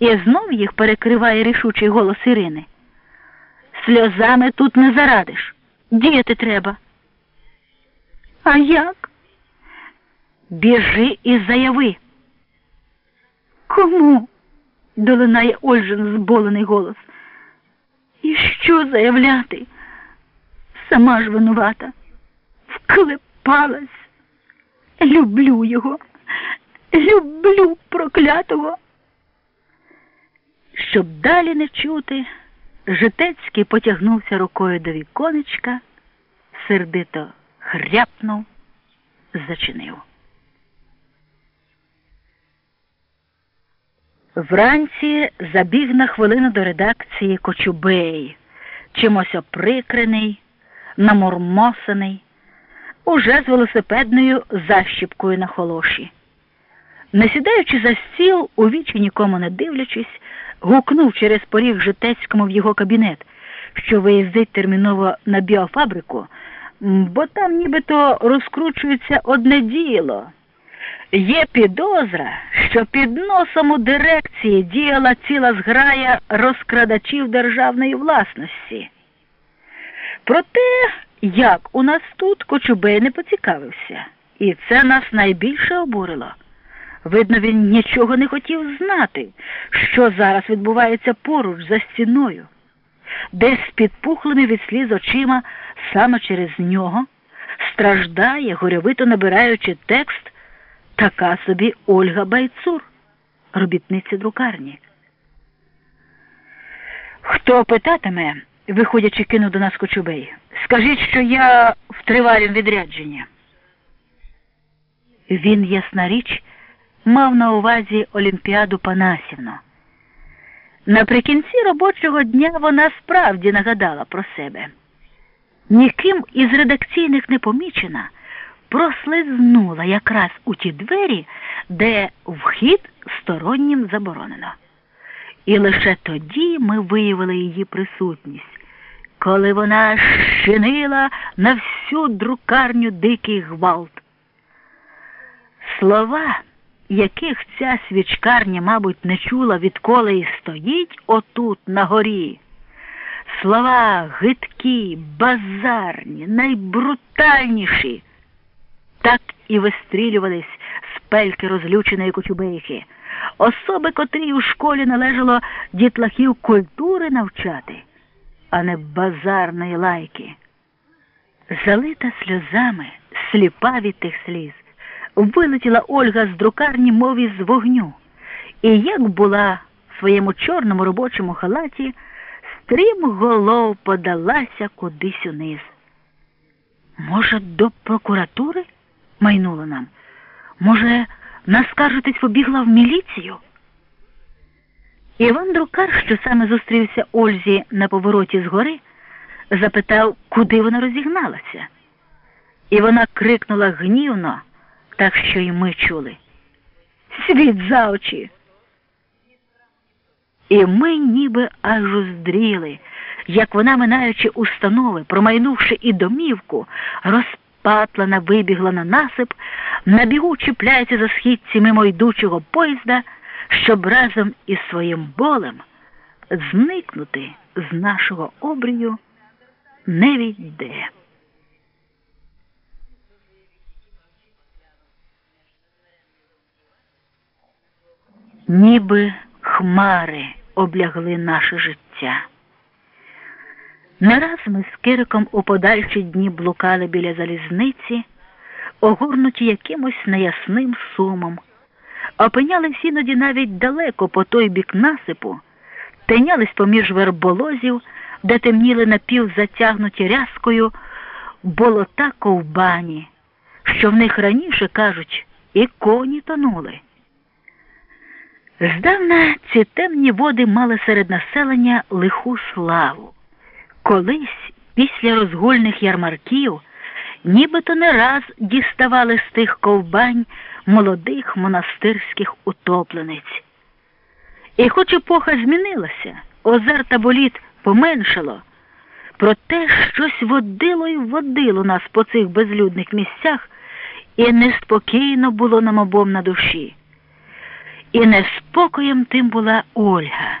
І знов їх перекриває рішучий голос Ірини. Сльозами тут не зарадиш. Діяти треба. А як? Біжи і заяви. Кому? долинає Ольжин зболений голос. І що заявляти? Сама ж винувата. Вклепалась. Люблю його. Люблю проклятого. Щоб далі не чути, Житецький потягнувся рукою до віконечка, сердито хряпнув, зачинив. Вранці забіг на хвилину до редакції Кочубей, чимось оприкрений, намормосаний, уже з велосипедною защіпкою на холоші. Не сідаючи за стіл, у вічі нікому не дивлячись, гукнув через поріг житецькому в його кабінет, що виїздить терміново на біофабрику, бо там нібито розкручується одне діло. Є підозра, що під носом у дирекції діяла ціла зграя розкрадачів державної власності. Проте, як у нас тут Кочубей не поцікавився, і це нас найбільше обурило. Видно, він нічого не хотів знати, що зараз відбувається поруч за стіною, десь з підпухлими від сліз очима саме через нього страждає, горьовито набираючи текст, така собі Ольга Байцур, робітниця друкарні. Хто питатиме, виходячи, кинув до нас Кочубей, скажіть, що я в тривалім відрядженні. Він, ясна річ, мав на увазі Олімпіаду Панасівну. Наприкінці робочого дня вона справді нагадала про себе. Ніким із редакційних не помічена, прослизнула якраз у ті двері, де вхід стороннім заборонено. І лише тоді ми виявили її присутність, коли вона щинила на всю друкарню дикий гвалт. Слова яких ця свічкарня, мабуть, не чула, відколи й стоїть отут на горі. Слова гидкі, базарні, найбрутальніші, так і вистрілювались з пельки розлюченої кочубейки, особи, котрій у школі належало дітлахів культури навчати, а не базарної лайки. Залита сльозами, сліпа від тих сліз вилетіла Ольга з друкарні, мов із вогню, і як була в своєму чорному робочому халаті, стрім голов подалася кудись униз. Може, до прокуратури? майнуло нам. Може, наскаржитись побігла в міліцію? Іван Друкар, що саме зустрівся Ользі на повороті згори, запитав, куди вона розігналася. І вона крикнула гнівно так що й ми чули. Світ за очі. І ми ніби аж уздріли, як вона, минаючи установи, промайнувши і домівку, розпатлана вибігла на насип, на бігу чіпляється за східці мимо йдучого поїзда, щоб разом із своїм болем зникнути з нашого обрію невідде. Ніби хмари облягли наше життя. Не раз ми з Кириком у подальші дні блукали біля залізниці, огорнуті якимось неясним сумом, опинялись іноді навіть далеко по той бік насипу, тинялись поміж верболозів, де темніли напівзатягнуті рязкою болота ковбані, що в них раніше кажуть, і коні тонули. Здавна ці темні води мали серед населення лиху славу. Колись, після розгульних ярмарків, нібито не раз діставали з тих ковбань молодих монастирських утоплениць. І хоч епоха змінилася, озер та боліт поменшало, проте щось водило і водило нас по цих безлюдних місцях, і неспокійно було нам обом на душі. І неспокоєм тим була Ольга.